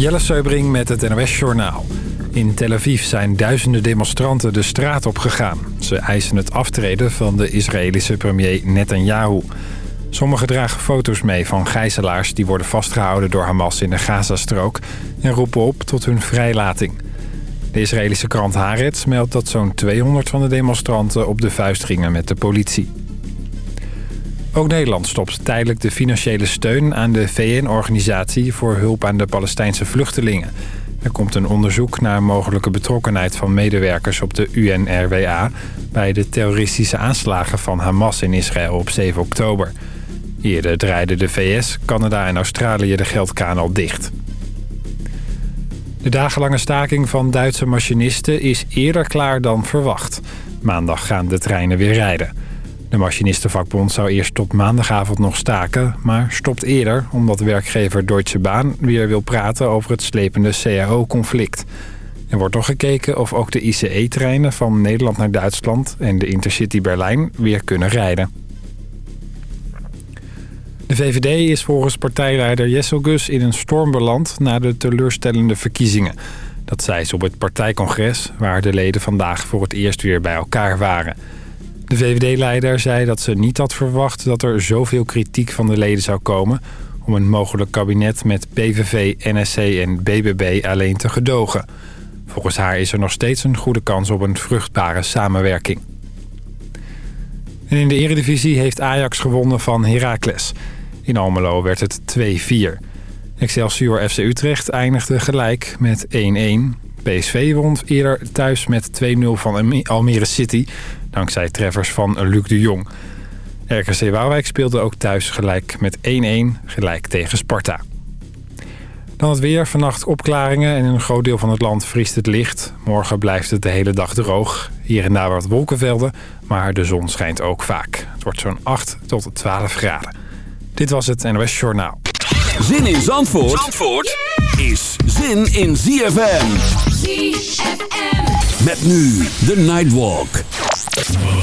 Jelle Seubring met het NOS Journaal. In Tel Aviv zijn duizenden demonstranten de straat op gegaan. Ze eisen het aftreden van de Israëlische premier Netanyahu. Sommigen dragen foto's mee van gijzelaars die worden vastgehouden door Hamas in de Gazastrook... en roepen op tot hun vrijlating. De Israëlische krant Haaretz meldt dat zo'n 200 van de demonstranten op de vuist gingen met de politie. Ook Nederland stopt tijdelijk de financiële steun aan de VN-organisatie voor hulp aan de Palestijnse vluchtelingen. Er komt een onderzoek naar mogelijke betrokkenheid van medewerkers op de UNRWA... bij de terroristische aanslagen van Hamas in Israël op 7 oktober. Eerder draaiden de VS, Canada en Australië de geldkraan dicht. De dagenlange staking van Duitse machinisten is eerder klaar dan verwacht. Maandag gaan de treinen weer rijden. De machinistenvakbond zou eerst tot maandagavond nog staken... maar stopt eerder omdat werkgever Deutsche Bahn weer wil praten... over het slepende CAO-conflict. Er wordt nog gekeken of ook de ICE-treinen van Nederland naar Duitsland... en de Intercity Berlijn weer kunnen rijden. De VVD is volgens partijleider Jessel Gus in een storm beland... na de teleurstellende verkiezingen. Dat zei ze op het partijcongres... waar de leden vandaag voor het eerst weer bij elkaar waren... De VVD-leider zei dat ze niet had verwacht dat er zoveel kritiek van de leden zou komen... om een mogelijk kabinet met PVV, NSC en BBB alleen te gedogen. Volgens haar is er nog steeds een goede kans op een vruchtbare samenwerking. En in de eredivisie heeft Ajax gewonnen van Heracles. In Almelo werd het 2-4. Excelsior FC Utrecht eindigde gelijk met 1-1. PSV won eerder thuis met 2-0 van Almere City dankzij treffers van Luc de Jong. RKC Waalwijk speelde ook thuis gelijk met 1-1, gelijk tegen Sparta. Dan het weer, vannacht opklaringen en in een groot deel van het land vriest het licht. Morgen blijft het de hele dag droog. Hier en daar wat wolkenvelden, maar de zon schijnt ook vaak. Het wordt zo'n 8 tot 12 graden. Dit was het NOS Journaal. Zin in Zandvoort, Zandvoort is zin in ZFM. ZFM. Met nu de Nightwalk.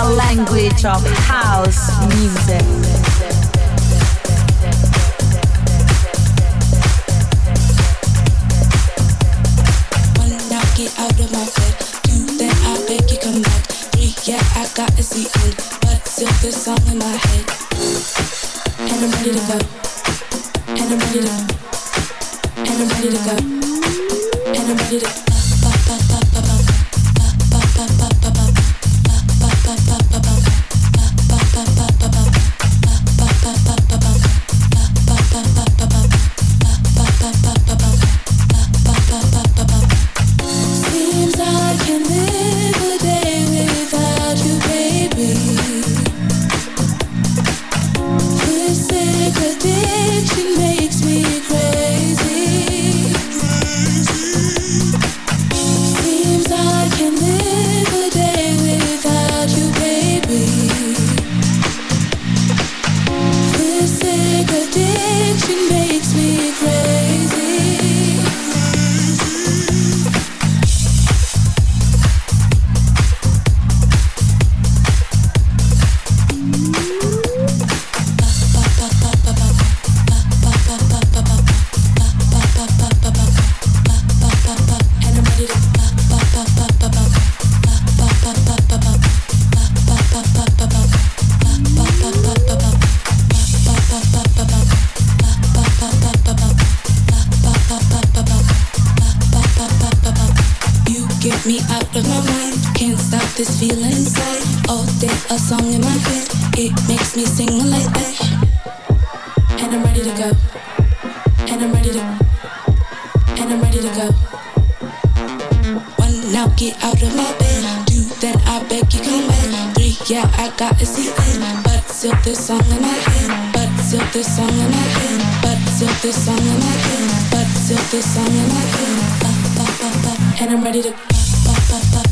language of house music. yeah, I got to see but still this song in my head. me out of my mind. Can't stop this feeling inside. All day a song in my head, it makes me sing like that. And I'm ready to go. And I'm ready to. And I'm ready to go. One now, get out of my bed. Two, then I beg you come back. Three, yeah, I got a secret, but still this song in my head. But still this song in my head. But still this song in my head. But still this song in my head. Uh, uh, uh, and I'm ready to. da da da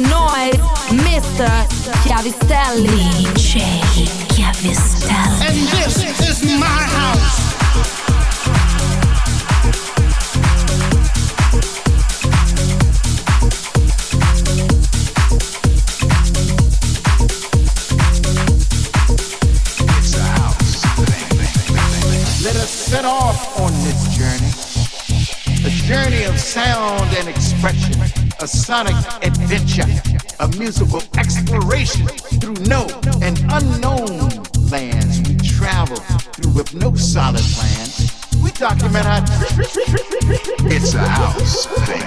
the noise, Mr. Chiavistelli. DJ Chiavistelli. And this is my house. set off on this journey, a journey of sound and expression sonic adventure, a musical exploration through known and unknown lands we travel through with no solid plan. We document our. It's a house thing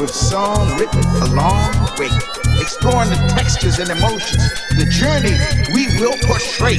with song written along the way, exploring the textures and emotions, the journey we will portray.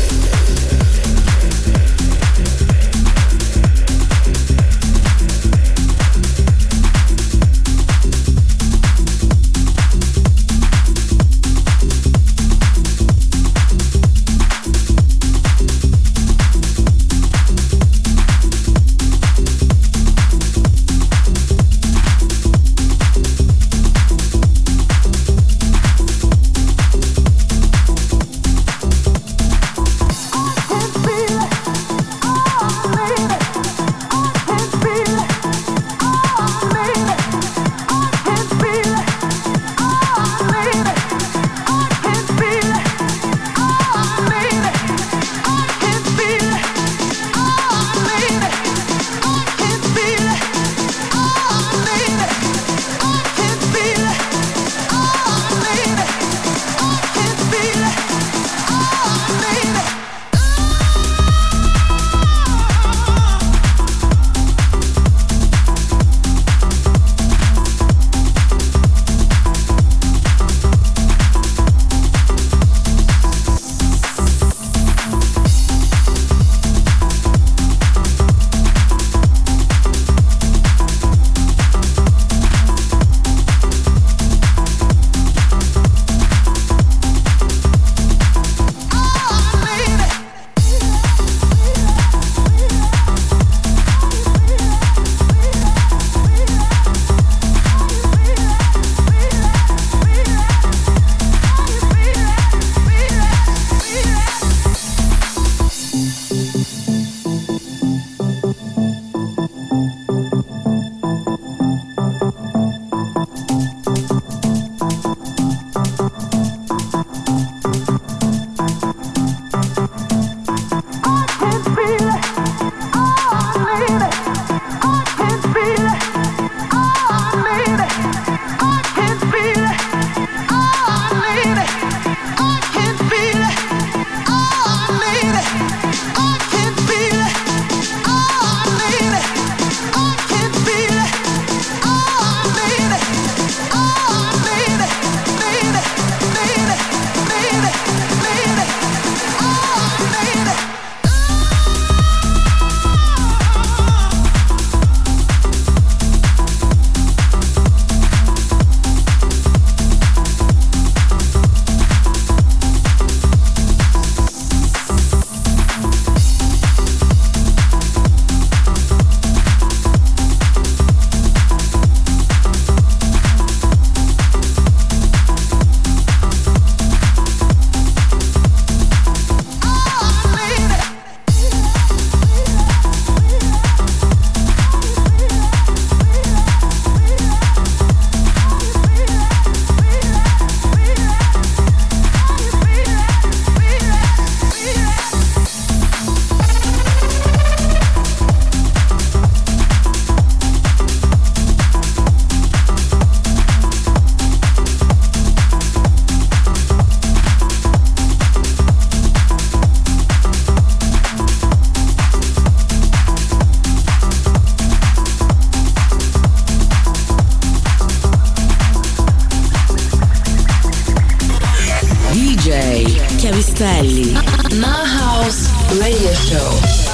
Chiavistelli. My House Radio Show.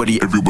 Everybody, everybody,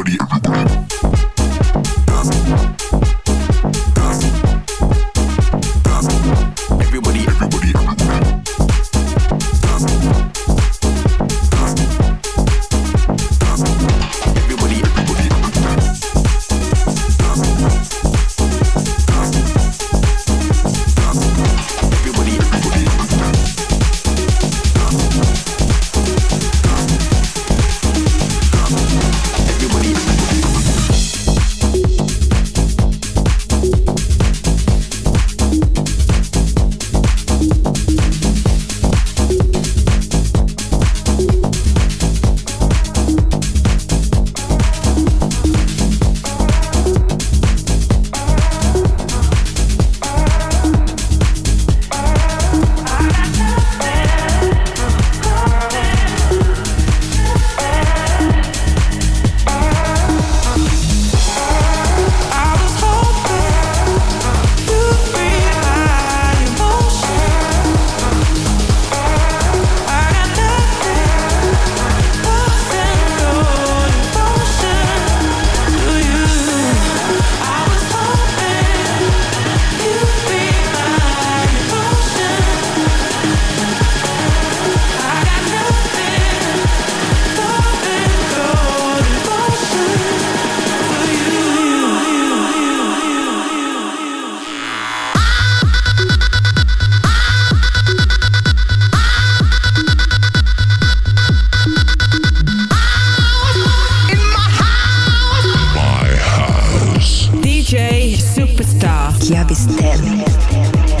Superstar. Chiavistelli.